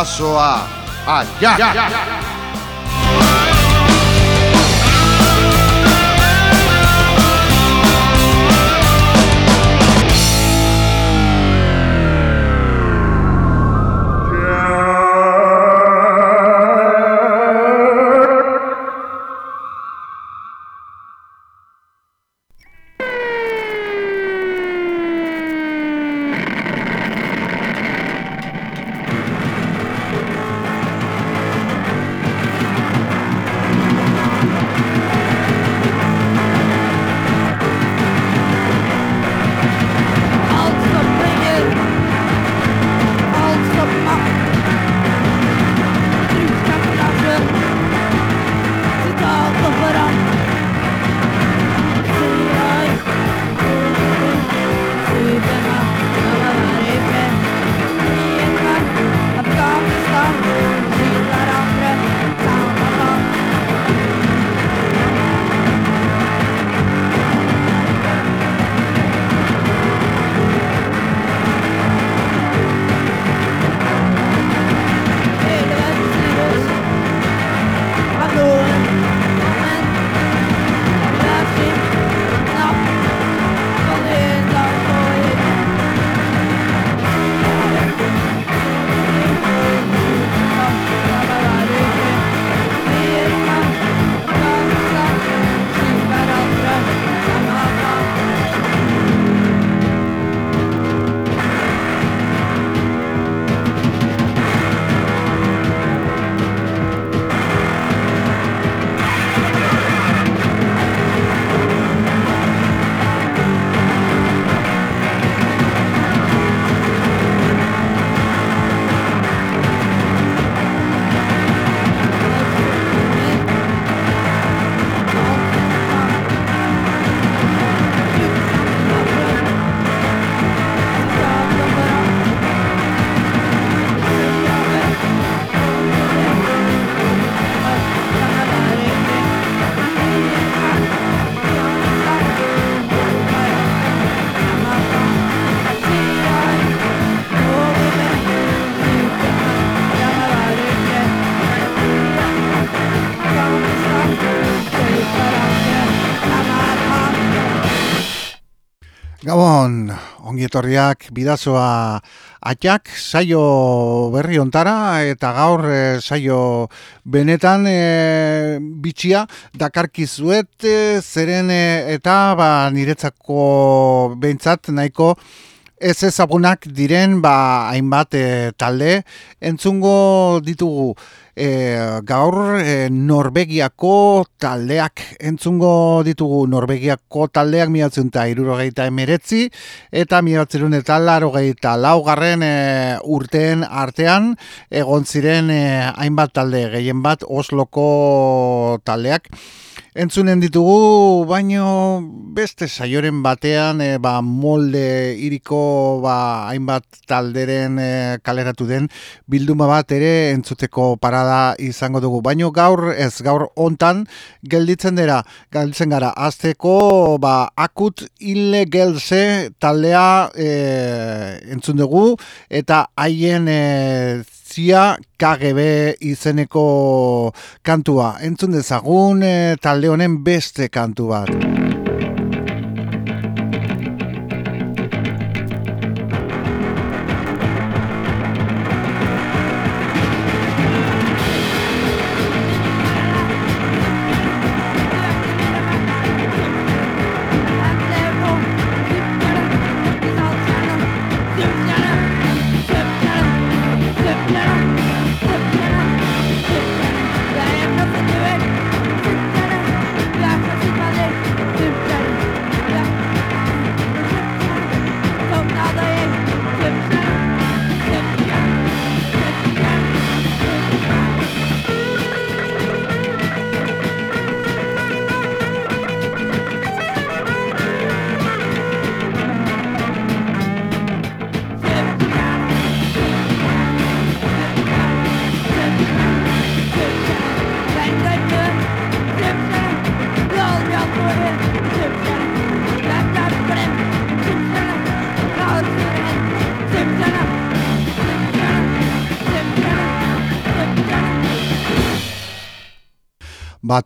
bidazoa Aiak! Ongietorriak bidazoa atxak saio berri ontara eta gaur e, saio benetan e, bitxia dakarkizuet e, zeren eta ba, niretzako behintzat nahiko ez ezagunak diren ba, hainbat talde. Entzungo ditugu e, gaur e, Norvegiako taldeak entzungo ditugu. Norvegiako taldeak miratzen eta irurogeita emeretzi eta miratzen eta larogeita laugarren e, urteen artean egon ziren e, hainbat talde gehien bat Osloko taldeak Entzunen ditugu, baino beste saioren batean e, ba, molde iriko ba, hainbat talderen e, kaleratu den bilduma bat ere entzuteko parada izango dugu. Baino gaur ez gaur hontan gelditzen dira, gelditzen gara, azteko ba, akut illegalse taldea e, entzun dugu eta haien e, zia KGB izeneko kantua. Entzun dezagun eh, talde honen beste kantu bat.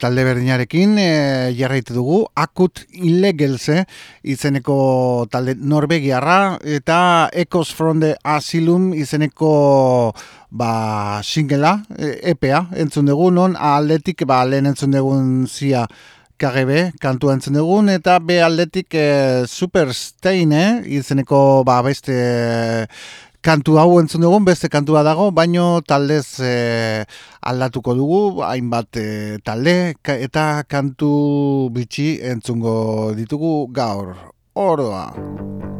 Talde berdinarekin e, jarraitu dugu, akut ilegelze izeneko talde Norvegiarra eta Ecos from the Asylum izeneko ba, singela, EPA, entzun dugu, non aldetik ba, lehen entzun dugun zia KGB kantu entzun dugun, eta be aldetik e, Superstein, eh, izeneko ba, beste kantu hau entzun dugun, beste kantua dago, baino taldez e, aldatuko dugu, hainbat e, talde, eta kantu bitxi entzungo ditugu gaur. Oroa!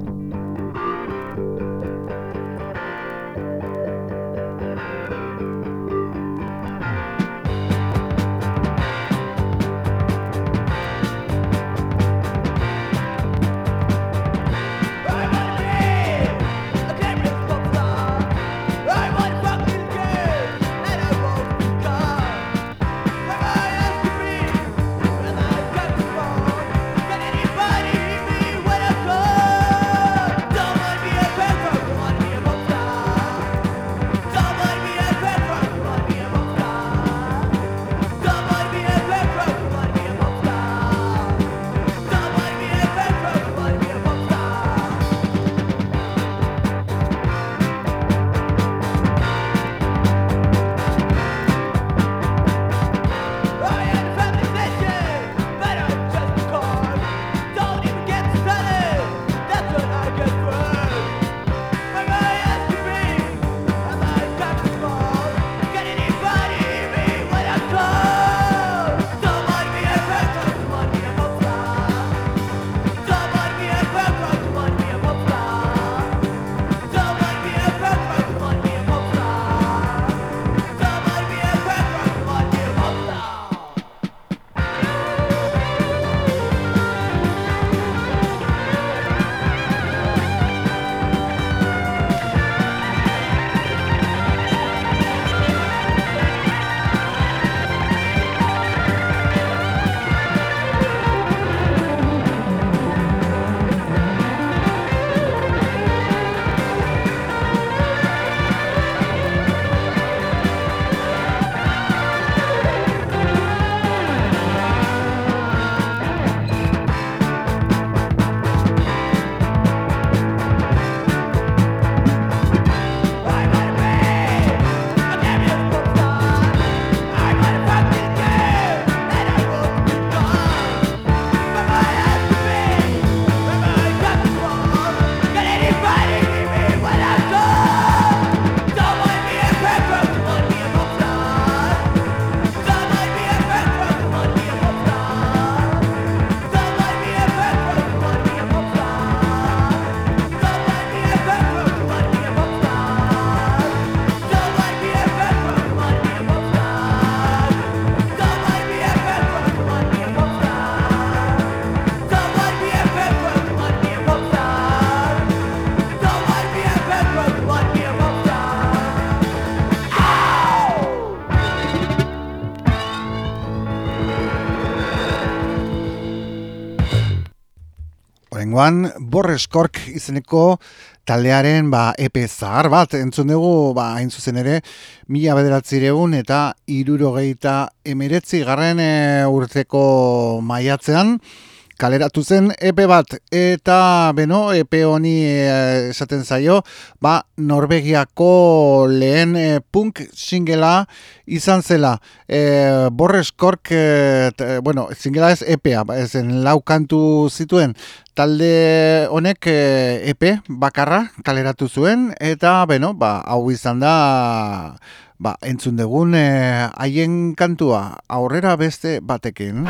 Oraingoan Borreskork izeneko taldearen ba EP zahar bat. Entzun dugu ba hain zuzen ere mila bederatzireun eta irurogeita emeretzi garren e, urteko maiatzean kaleratu zen EP bat. Eta beno EP honi e, esaten zaio ba Norvegiako lehen e, punk singela izan zela. E, Borreskork e, bueno, singela ez EPA ez lau kantu zituen. Talde honek eh, e bakarra kaleratu zuen eta beno, ba, hau izan da ba, entzun dugun eh, haien kantua. Aurrera beste batekin.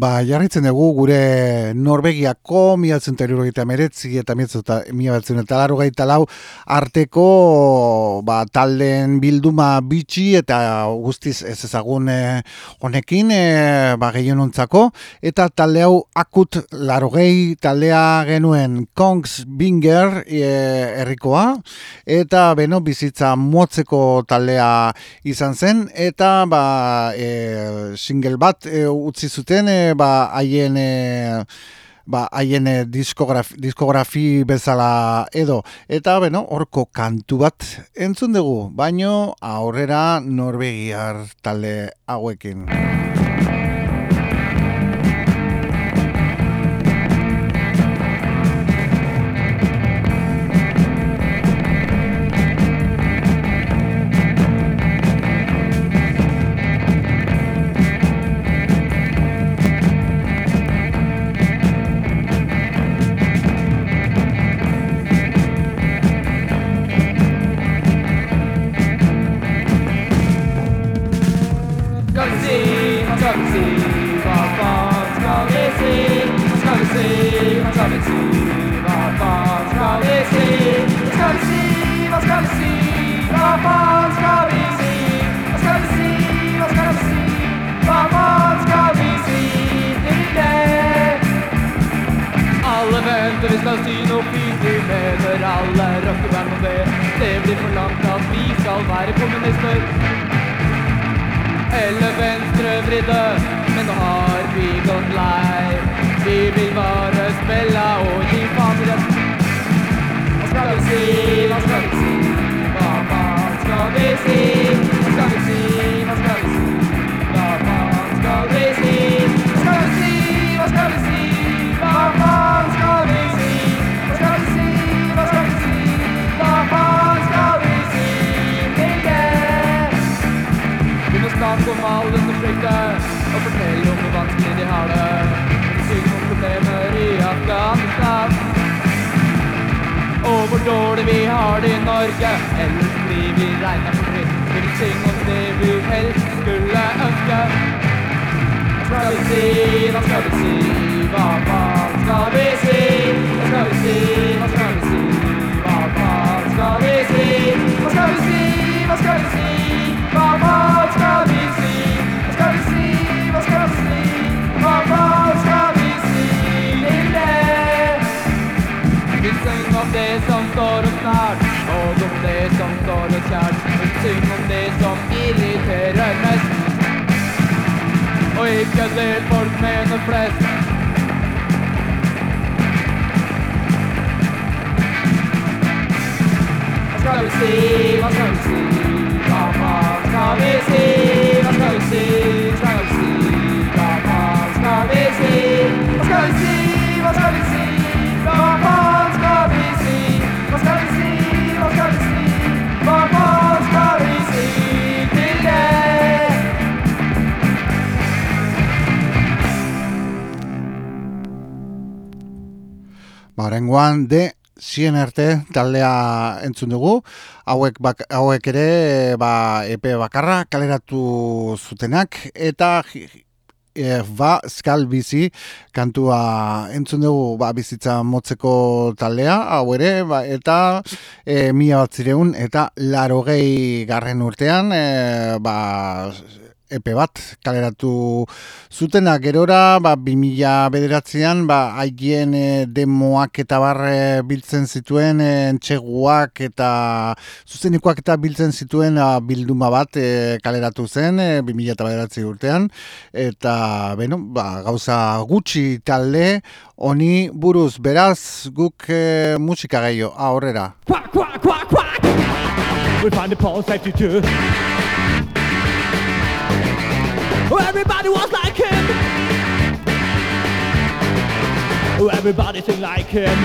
Ba, jarritzen dugu gure Norvegiako miatzen eta meretzi eta miatzen eta laro gaita lau arteko ba, talden bilduma bitxi eta guztiz ez ezagun eh, honekin e, ba, gehionuntzako eta talde hau akut laro taldea genuen Kongs Binger e, errikoa eta beno bizitza motzeko taldea izan zen. Eta ba, e, single bat utzi zuten ba haien e, ba haien e, diskografi, diskografi bezala edo. Eta beno horko kantu bat entzun dugu baino aurrera norbegiar talde hauekin For langt at vi skal være kommunister. Eller venstrevridde, men nå har vi gått lei. Vi vil bare spille og gi faen i det. Hva skal vi si, hva skal vi si? dårlig vi har det i Norge. Ellers blir vi regna for dritt. Vil synge om det vi helst skulle ønske. Hva skal vi si, hva skal vi si, hva faen skal vi si? Hva skal vi si, hva skal vi si, hva faen skal vi si? Hva skal vi si, hva skal vi si, hva faen skal vi si? syng om det som står oss nært, og om det som står oss kjært. Men syng om det som irriterer mest, og ikke det folk mener flest. Hva skal vi si, hva skal vi si, hva skal vi si? Hva skal vi si, hva skal vi si? Hva skal vi si, hva skal vi si? Barengoan de zien arte taldea entzun dugu, hauek, bak, hauek ere ba, EP bakarra kaleratu zutenak, eta e, ba, skal bizi kantua entzun dugu ba, bizitza motzeko taldea, hau ere, ba, eta e, mila bat zireun, eta laro garren urtean, e, ba, epe bat kaleratu zutena. Gerora ba 2000 bederatzean ba haien e, demoak eta barre biltzen zituen e, entxeguak eta zuzenikoak eta biltzen zituen a, ba, bilduma bat e, kaleratu zen e, 2000 eta bederatzi urtean. Eta beno ba, gauza gutxi talde honi buruz. Beraz guk e, musika gehiago aurrera. Quack, quack, quack, quack. We find the Paul Everybody was like him. Everybody sing like him.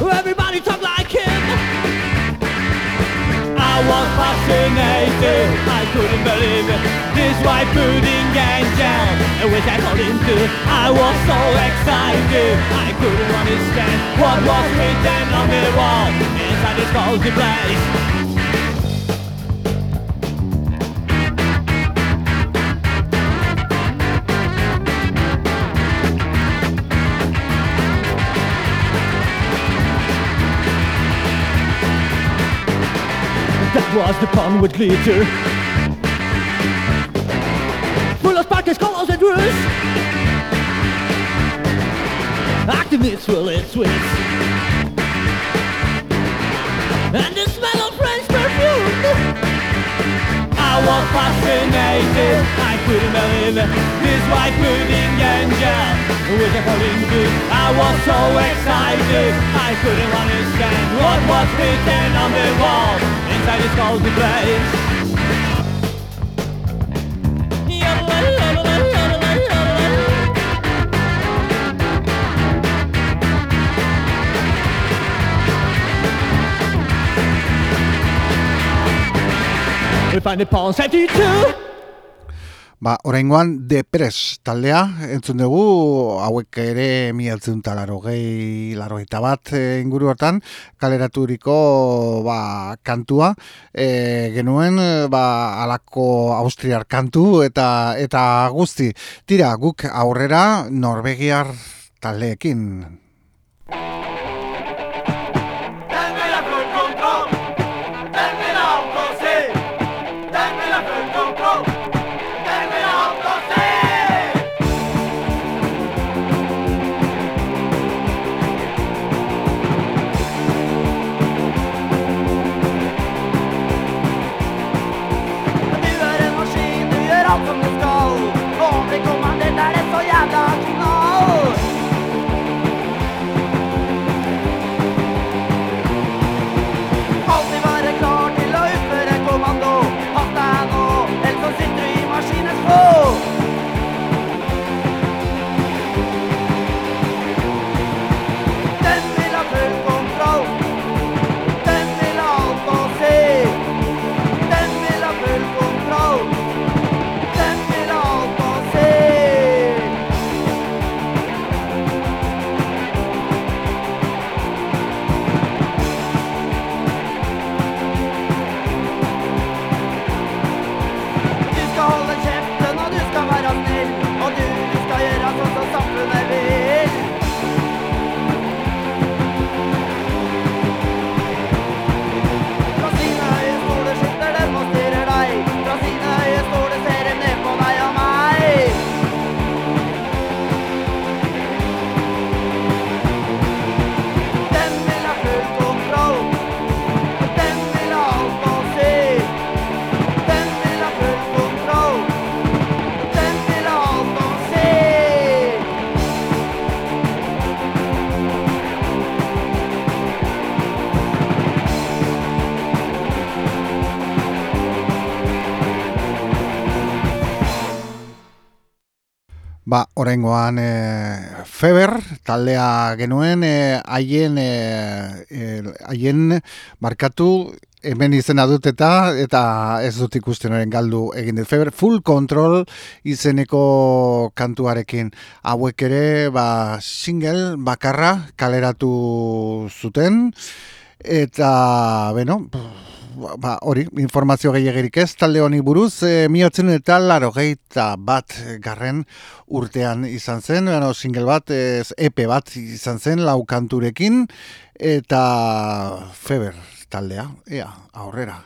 Everybody talk like him. I was fascinated. I couldn't believe it. This white pudding and jam. Which I called into. I was so excited. I couldn't understand what was written on the wall inside this cozy place. Was the pond with glitter. Full of sparkles, colors and roots. Activists will it sweets. And the smell of French perfume. I was fascinated, I couldn't believe. This white pudding angel was a falling good. I was so excited, I couldn't understand what was written on the wall inside this cozy place. Ba, oraingoan depres taldea, entzun dugu, hauek ere mialtzen talaro gehi, laro eta bat e, inguru hortan, kaleraturiko ba, kantua, e, genuen ba, alako austriar kantu eta eta guzti. Tira, guk aurrera Norvegiar taldeekin. Orengoan e, Feber, taldea genuen, eh, haien e, haien markatu hemen izena dut eta eta ez dut ikusten oren galdu egin dut. Feber, full control izeneko kantuarekin. Hauek ere, ba, single bakarra kaleratu zuten. Eta, beno, ba, hori, informazio gehiagirik ez, talde honi buruz, e, miotzen eta laro gehieta bat garren urtean izan zen, bueno, single bat, ez, EP bat izan zen, laukanturekin, eta feber taldea, ea, aurrera.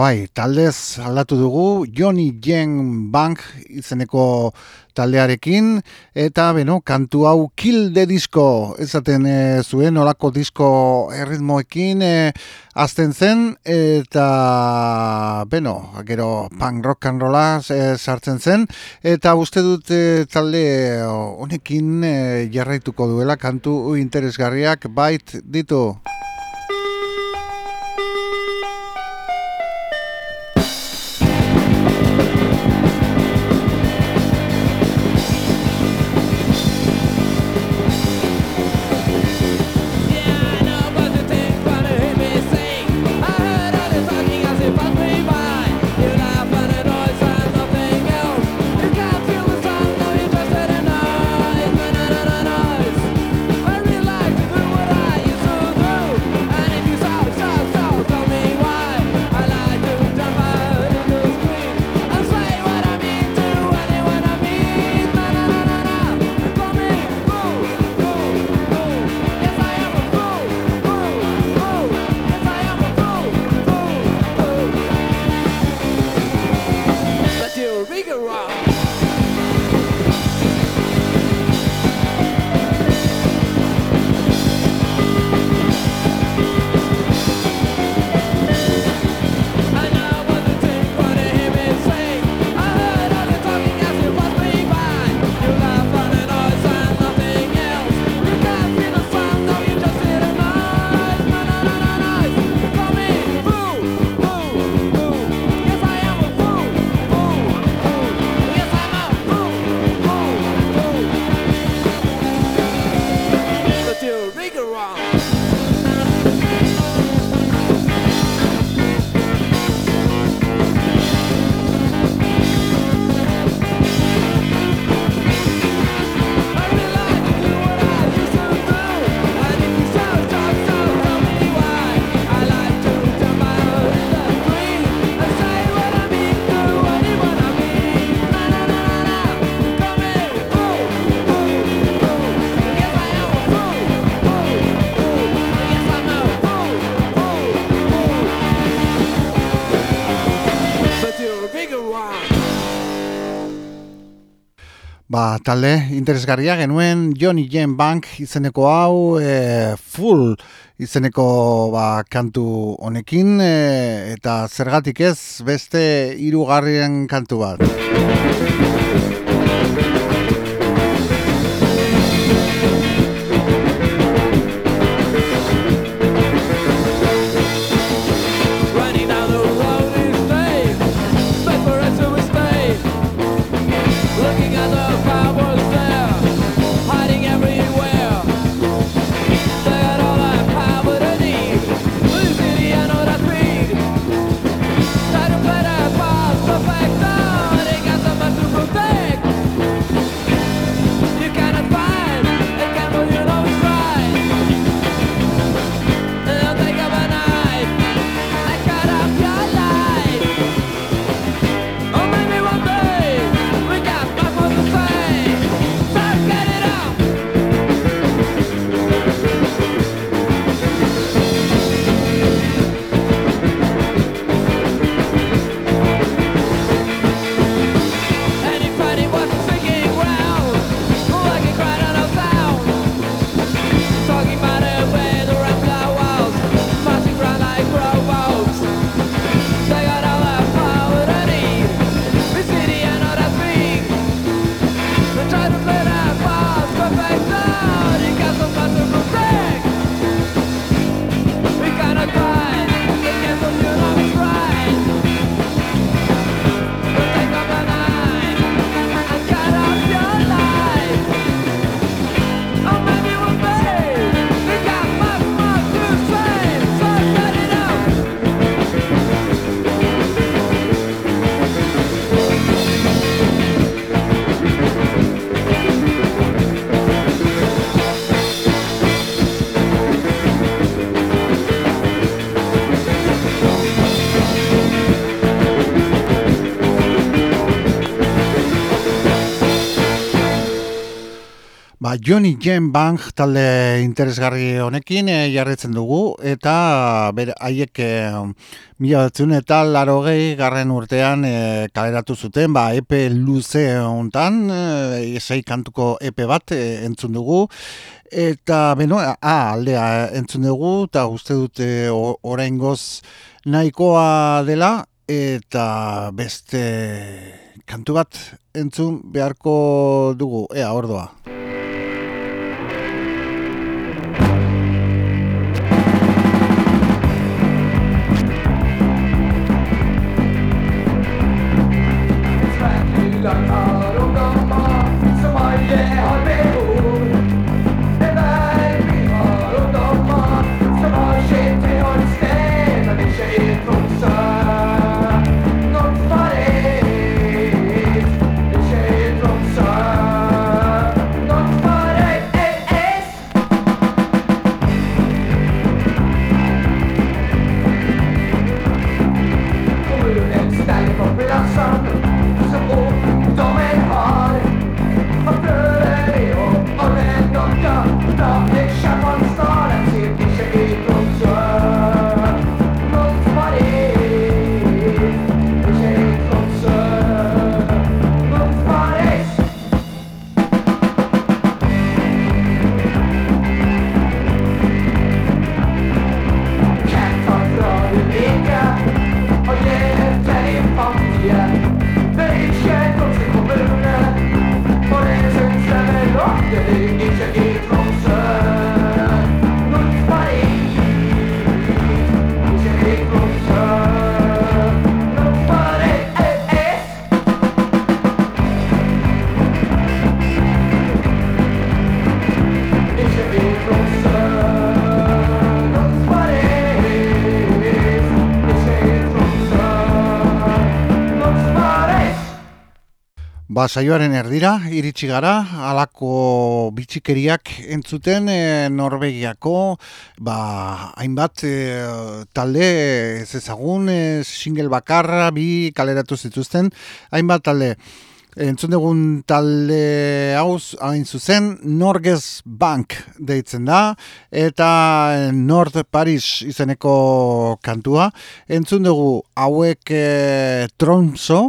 Ba bai, taldez aldatu dugu Johnny Jen Bank izeneko taldearekin. Eta beno, kantu hau Kill the Disco ezaten e, zuen olako disko erritmoekin e, azten zen. Eta beno, gero punk rock and rolla e, sartzen zen. Eta uste dut e, talde honekin e, jarraituko duela kantu interesgarriak. Bait ditu. Talde interesgarria genuen Johnny Jen Bank izeneko hau e, full izeneko ba, kantu honekin e, eta zergatik ez beste hirugarrien kantu bat. Ba, Johnny Jen Bank talde interesgarri honekin e, jarretzen dugu. Eta ber, haiek e, mila batzun eta laro gehi garren urtean e, kaleratu zuten, ba, epe luze hontan, e, zei kantuko epe bat e, entzun dugu. Eta beno, a, aldea entzun dugu eta uste dute orain goz nahikoa dela. Eta beste kantu bat entzun beharko dugu, ea, ordoa. Ba, saioaren erdira, iritsi gara, alako bitxikeriak entzuten e, Norvegiako, ba, hainbat e, talde ez ezagun, e, single bakarra, bi kaleratu zituzten, hainbat talde. Entzun dugun talde hauz hain zuzen Norges Bank deitzen da eta Nord Paris izeneko kantua. Entzun dugu hauek e, Tromso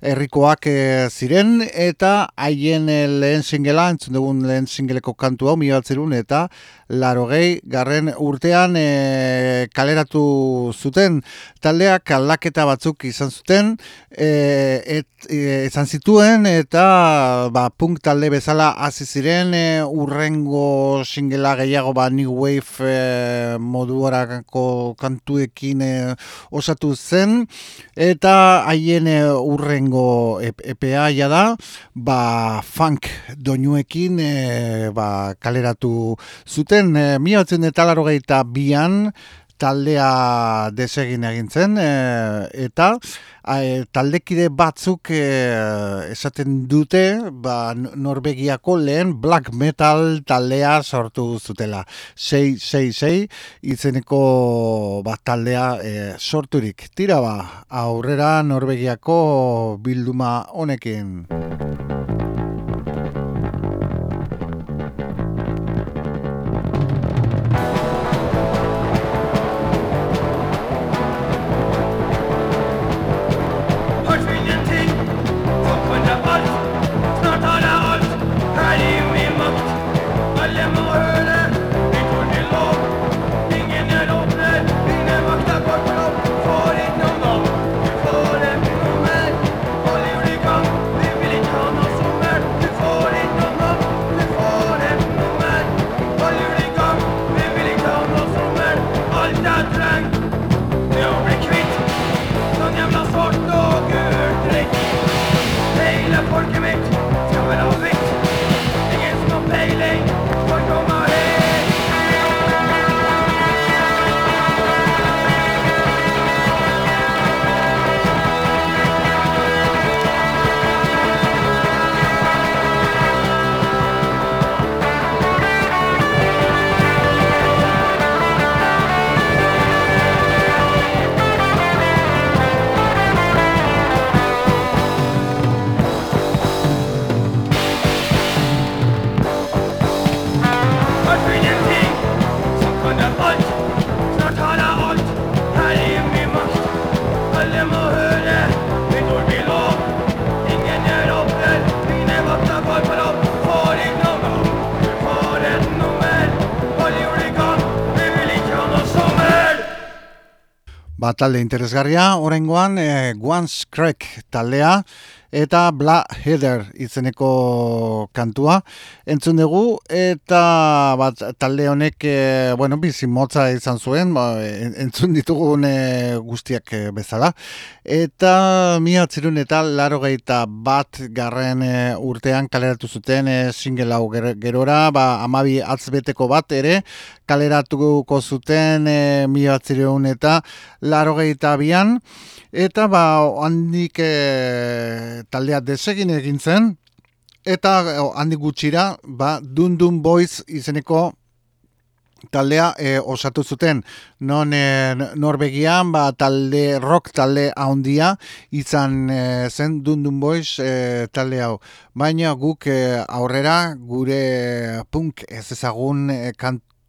herrikoak e, ziren eta haien e, lehen singela, entzun dugun lehen singeleko kantua, mi batzerun eta laro garren urtean e, kaleratu zuten. Taldeak aldaketa batzuk izan zuten e, et, e, izan zituen eta ba, punk talde bezala hasi ziren e, urrengo singela gehiago ba, New Wave e, moduarako kantuekin e, osatu zen. Eta haien e, urrengo EPA da ba, funk doinuekin e, ba, kaleratu zuten zen, e, miatzen eta laro bian, taldea desegin egin zen, e, eta e, taldekide batzuk e, esaten dute, ba, Norvegiako lehen black metal taldea sortu zutela. 666 izeneko bat taldea e, sorturik. Tira ba, aurrera Norvegiako bilduma honekin. Ba, talde interesgarria, horrengoan, e, Guans Crack taldea, eta Bla Heather izeneko kantua entzun dugu. Eta bat talde honek e, bueno bizi motza izan zuen ba, entzun ditugun e, guztiak bezala. Eta mia atzirun eta laro bat garren e, urtean kaleratu zuten e, single hau gerora ba, amabi atzbeteko bat ere kaleratuko zuten e, mia atzirun eta laro bian. Eta ba handik e, taldea desegin egin zen. Eta handik gutxira ba Dundun Boys izeneko taldea e, osatu zuten. Non e, Norvegian ba talde rock talde handia izan e, zen Dundun Boys e, talde hau. Baina guk aurrera gure punk ez ezagun e,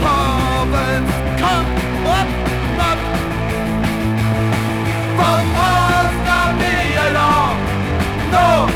Province come up. From no.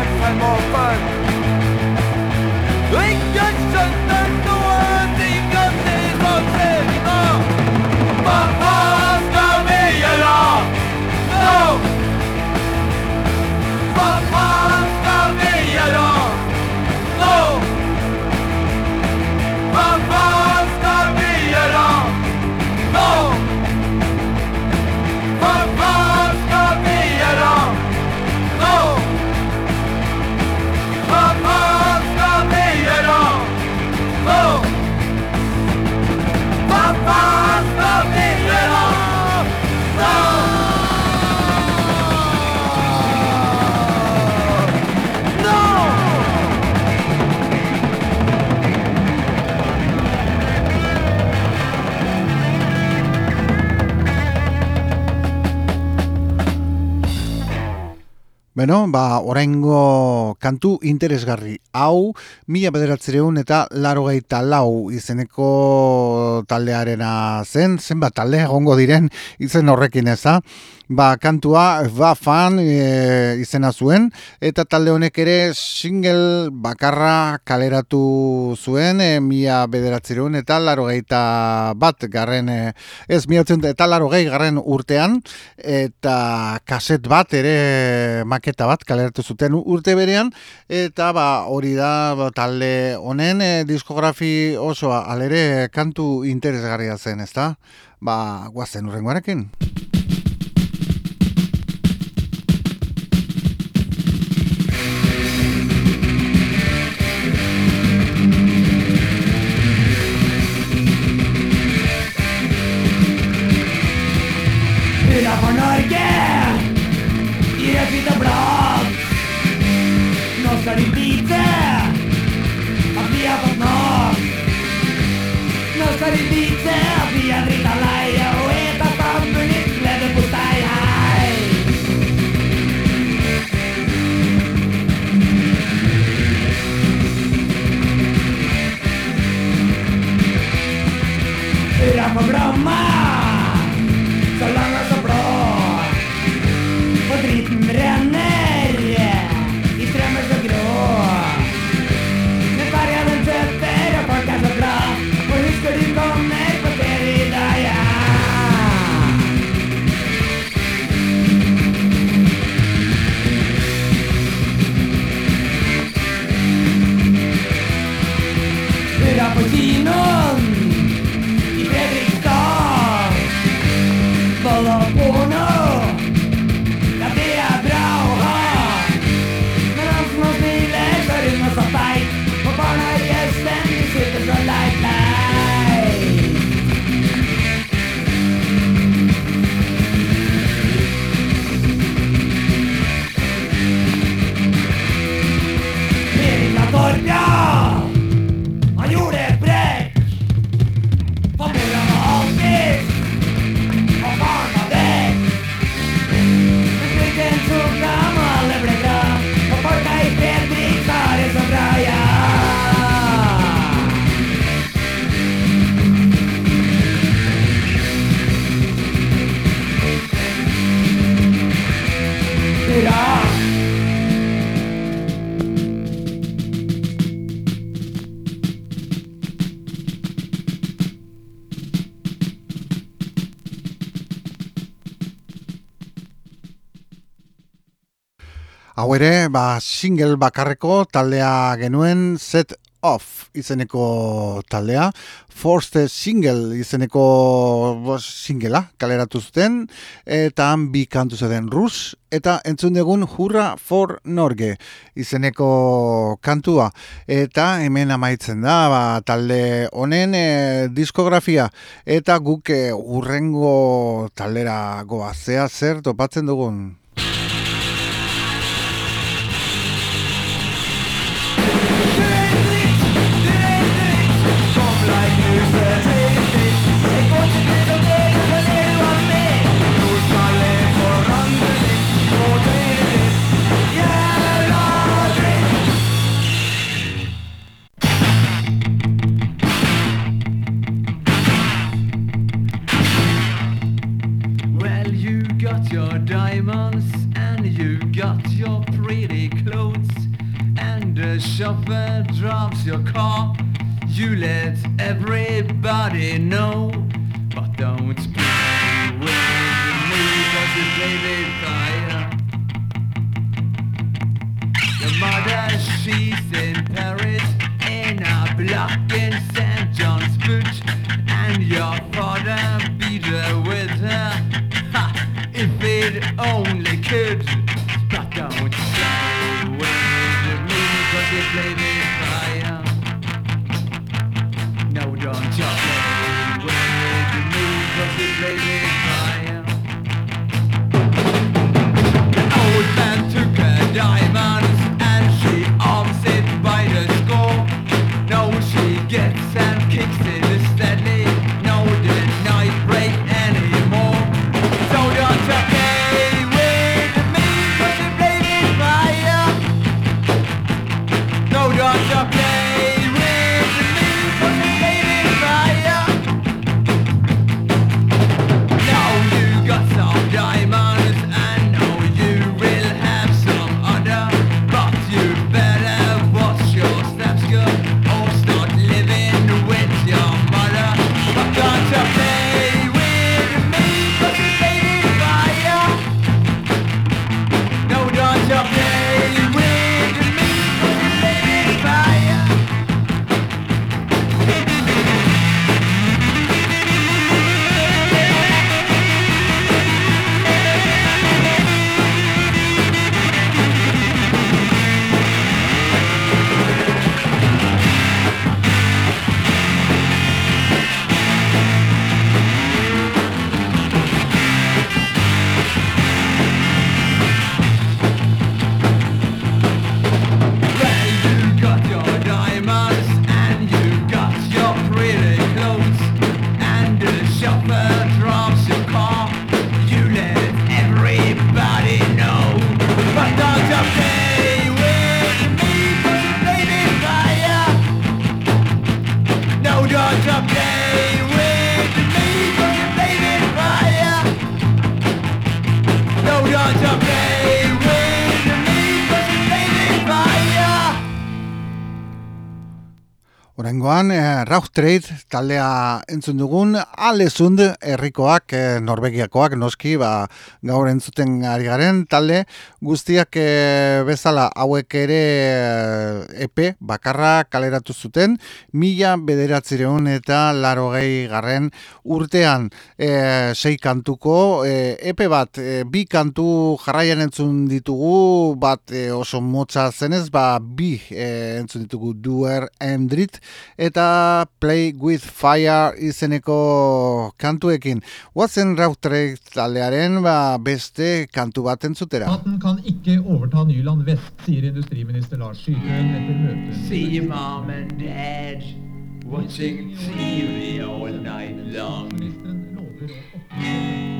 life and more fun. Beno, ba, oraingo kantu interesgarri. Hau, mila bederatzereun eta laro lau izeneko taldearena zen, zenbat talde egongo diren izen horrekin eza. Ba, kantua, ba, fan e, izena zuen, eta talde honek ere single bakarra kaleratu zuen, e, mila bederatzereun eta laro bat garren, e, ez mila eta laro garren urtean, eta kaset bat ere maketa bat kaleratu zuten urte berean eta ba hori da ba, talde honen e, diskografi osoa alere kantu interesgarria zen, ezta? Ba, guazen urrengoarekin. Hau ere, ba, single bakarreko taldea genuen set off izeneko taldea. Forced single izeneko bos, singela kaleratu zuten eta han bi kantu zeden Rus eta entzun dugun Hurra for Norge izeneko kantua eta hemen amaitzen da ba, talde honen e, diskografia eta guk e, urrengo taldera goazea zer topatzen dugun. Diamonds and you got your pretty clothes. And the chauffeur drives your car. You let everybody know. But don't play with me, cause play with fire. Your mother, she's in Paris, in a block in St. John's Wood. nothing Horengoan, eh, Rauch Trade taldea entzun dugun, alezund herrikoak, eh, Norvegiakoak, noski, ba, gaur entzuten ari garen, talde guztiak eh, bezala hauek ere eh, EP bakarra kaleratu zuten, mila bederatzireun eta larogei garren urtean. Eh, sei kantuko eh, EP bat, eh, bi kantu jarraian entzun ditugu, bat eh, oso motza zenez, ba, bi eh, entzun ditugu. Duer Endrit, eta Play with Fire izeneko kantuekin. Guazen Rautre taldearen ba, beste kantu bat entzutera. Staten kan ikke overta Nyland vest, sier industriminister Lars Skytøyen etter møtet See mom and dad watching TV all night long.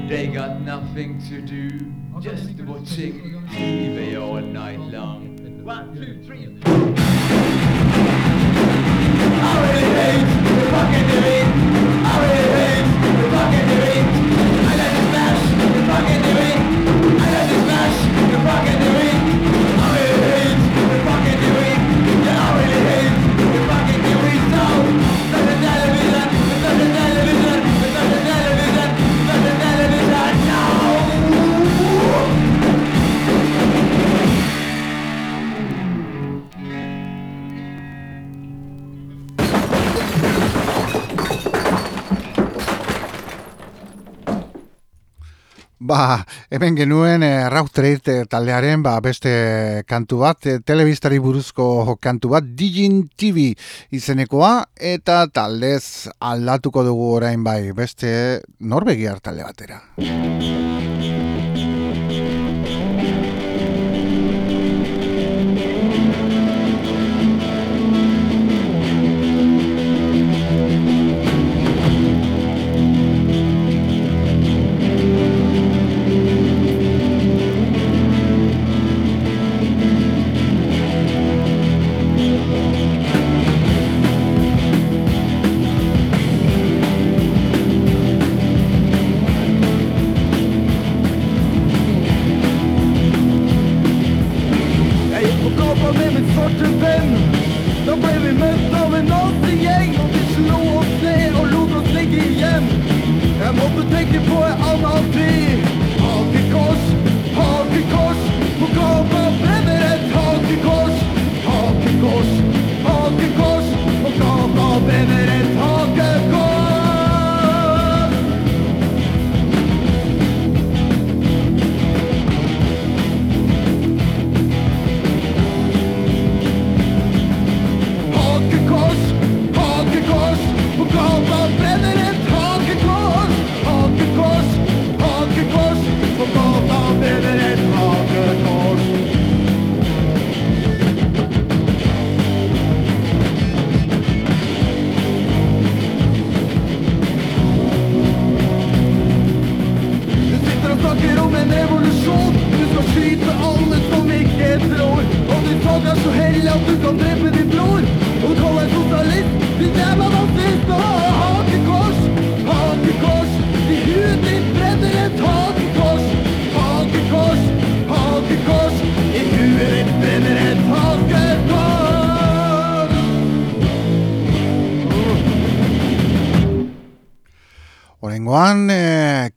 They got nothing to do, just watching TV all night long. One, two, three. Fucking doing. Ba, hemen genuen e, Rautreit eh, taldearen ba, beste kantu bat, e, telebistari buruzko kantu bat, Digin TV izenekoa, eta taldez aldatuko dugu orain bai, beste norbegiar talde batera.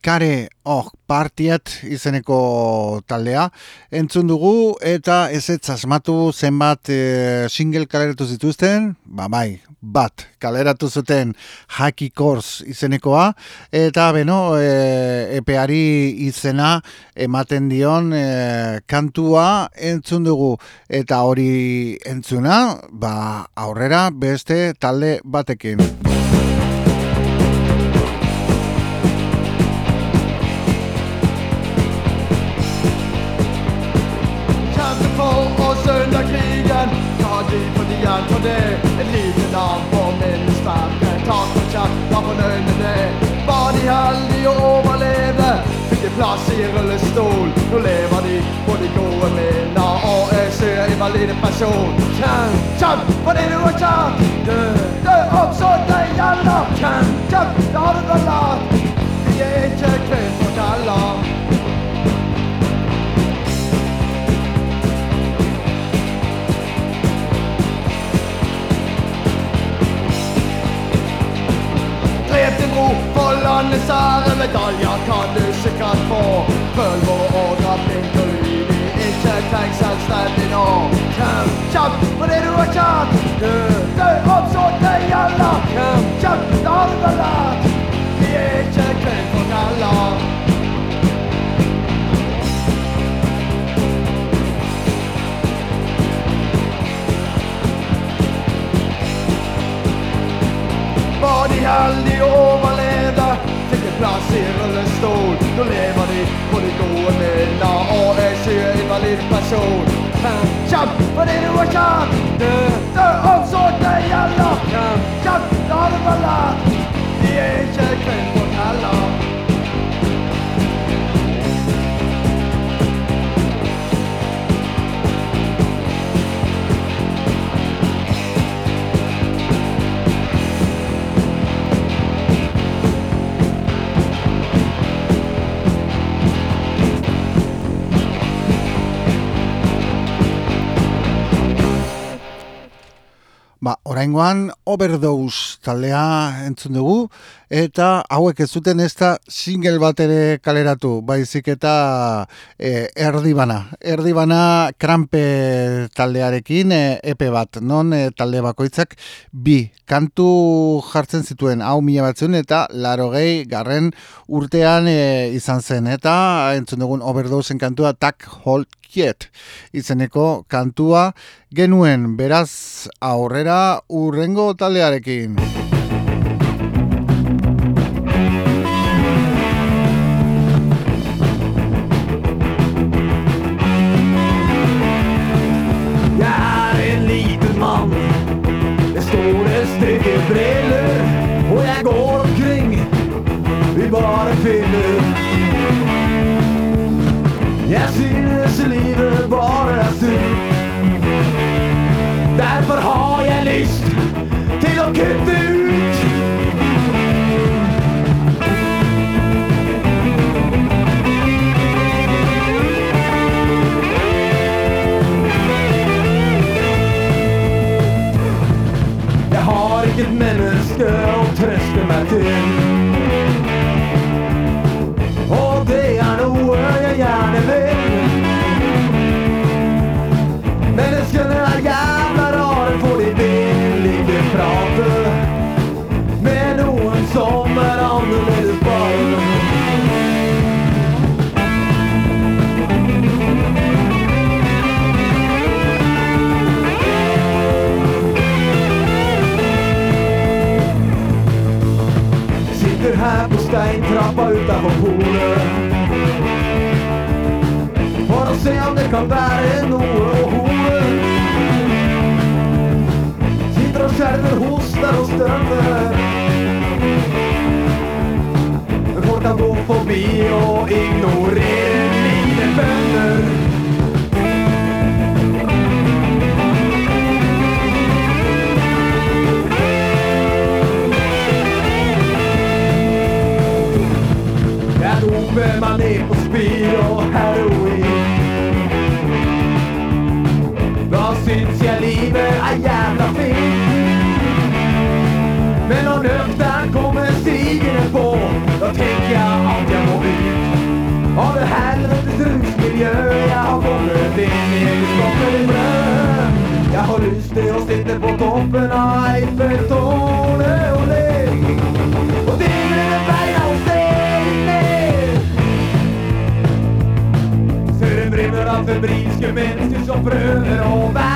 Kare hor partiet izeneko taldea. Entzun dugu eta ez asmatu zenbat e, single kaleratu zituzten, ba bai, bat kaleratu zuten Haki Kors izenekoa. Eta beno, e, epeari izena ematen dion e, kantua entzun dugu. Eta hori entzuna, ba aurrera beste talde batekin. Heldige og overlevde Fikk en plass i rullestol. Nå lever de på de gode minner. Og jeg ser invalide person. Kjemp, kjemp for det du har klart. Dø, dø opp så det gjelder. Kjemp, kjemp, det har du vel lært for landets ære Medaljer kan du sikkert få. Følg vår ordre, flink og Ikke tenk selvstendig nå. Kjemp, kjemp for det du har kjent Dø, dø opp så det gjelder Kjemp, kjemp, det har du vel lært for det oraingoan Overdose taldea entzun dugu eta hauek ez zuten ez da single bat ere kaleratu, baizik eta e, erdibana. Erdibana krampe taldearekin e, epe bat, non e, talde bakoitzak bi kantu jartzen zituen hau mila batzuen eta laro gehi garren urtean e, izan zen eta entzun dugun Overdosen kantua Tak Hold Kiet izeneko kantua genuen beraz aurrera urrengo taldearekin. Steintrappa utenfor polet For å se om det kan være noe å hole Sitter og skjelver, hoster og stønner folk kan gå forbi og ignorere mine bønner men man är på speed och heroin. Då syns jeg livet er jævla fint. Men når lukten kommer stigende på, Da tenker jeg att jeg må ut. Av det helvetes rusmiljø Jeg har kommit inn i egenskapen bröd. Jag har lyst til å sitte på toppen av Eiffeltårnet ska bröder och vänner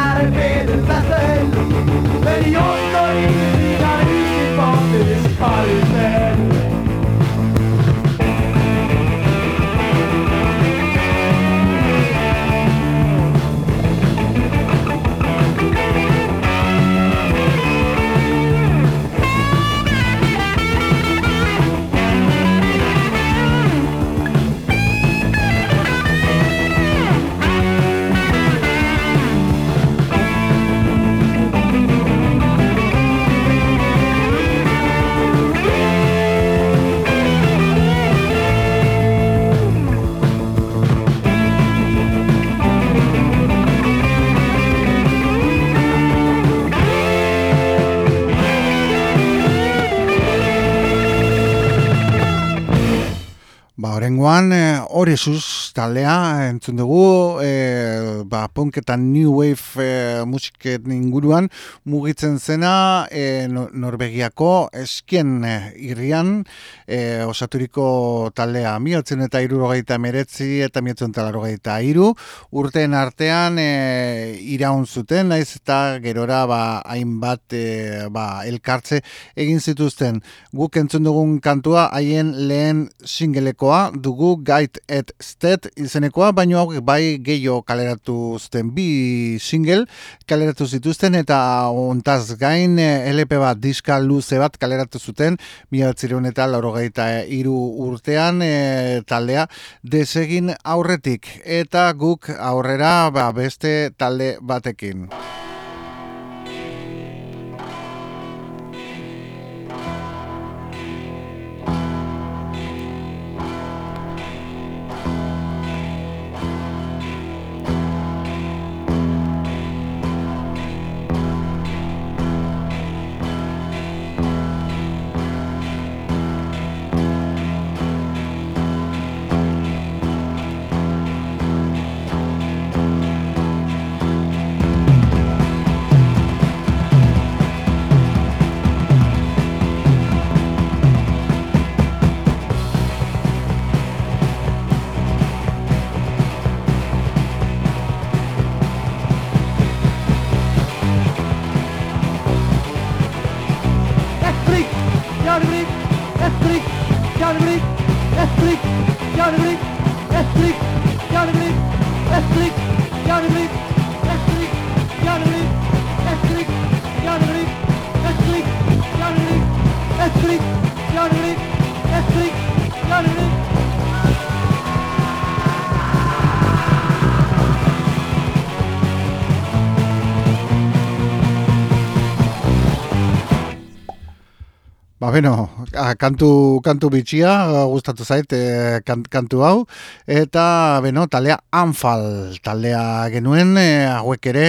Ba, orengoan, e, Oresuz taldea entzun dugu, e, ba, punk eta new wave e, musiket inguruan mugitzen zena e, no- Norvegiako eskien e, irrian e, osaturiko taldea miotzen eta irurogeita meretzi eta miotzen eta larogeita iru urteen artean e, iraun zuten, naiz eta gerora ba, hainbat e, ba, elkartze egin zituzten. Guk entzun dugun kantua haien lehen singelekoa dugu Guide et Stet izenekoa, baino hauek bai gehiago kaleratu zuten bi single kaleratu zituzten eta ontaz gain eh, LP bat diska luze bat kaleratu zuten mila batzireun eta laurogeita iru urtean eh, taldea desegin aurretik eta guk aurrera ba, beste talde batekin. Kantu, kantu bitxia, a, gustatu zait e, kan- kantu hau, eta, beno, taldea Anfal taldea genuen, e, hauek ere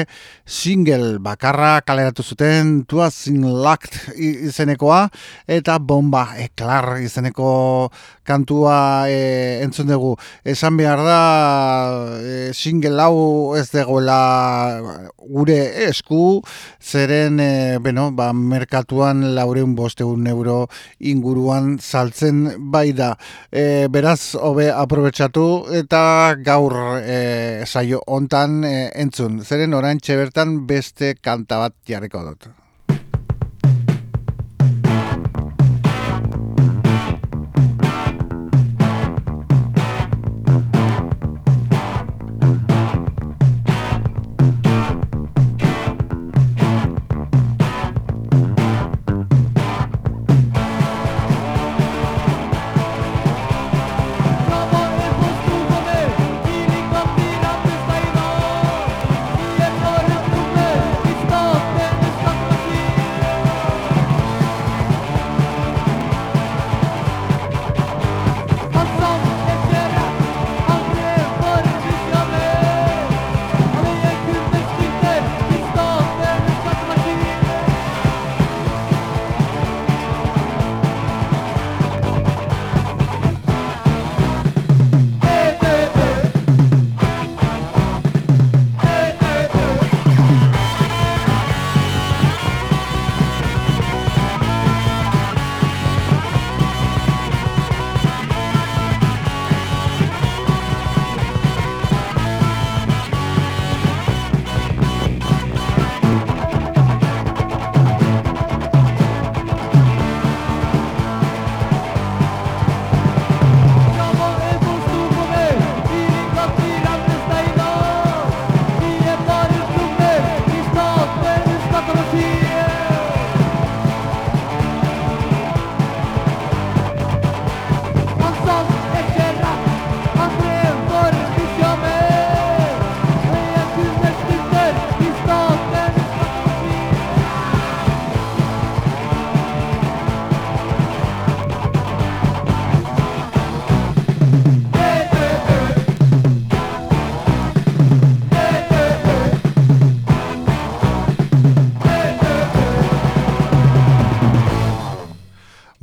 single bakarra kaleratu zuten, Tuazin Lakt izenekoa, eta Bomba Eklar izeneko kantua e, entzun dugu. Esan behar da, e, single hau ez dagoela gure esku, zeren, e, beno, ba, merkatuan laureun bosteun euro inguruan saltzen bai da. E, beraz, hobe aprobetsatu eta gaur e, saio hontan e, entzun. Zeren orain bertan beste kanta bat jarriko dut.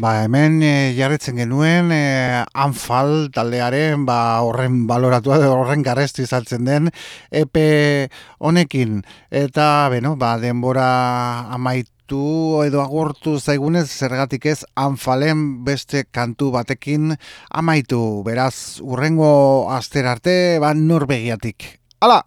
Ba, hemen e, jarritzen genuen e, Anfal taldearen ba, horren baloratua horren garesti saltzen den EP honekin. Eta beno, ba, denbora amaitu edo agortu zaigunez zergatik ez Anfalen beste kantu batekin amaitu. Beraz urrengo aster arte ba, norbegiatik. Hala!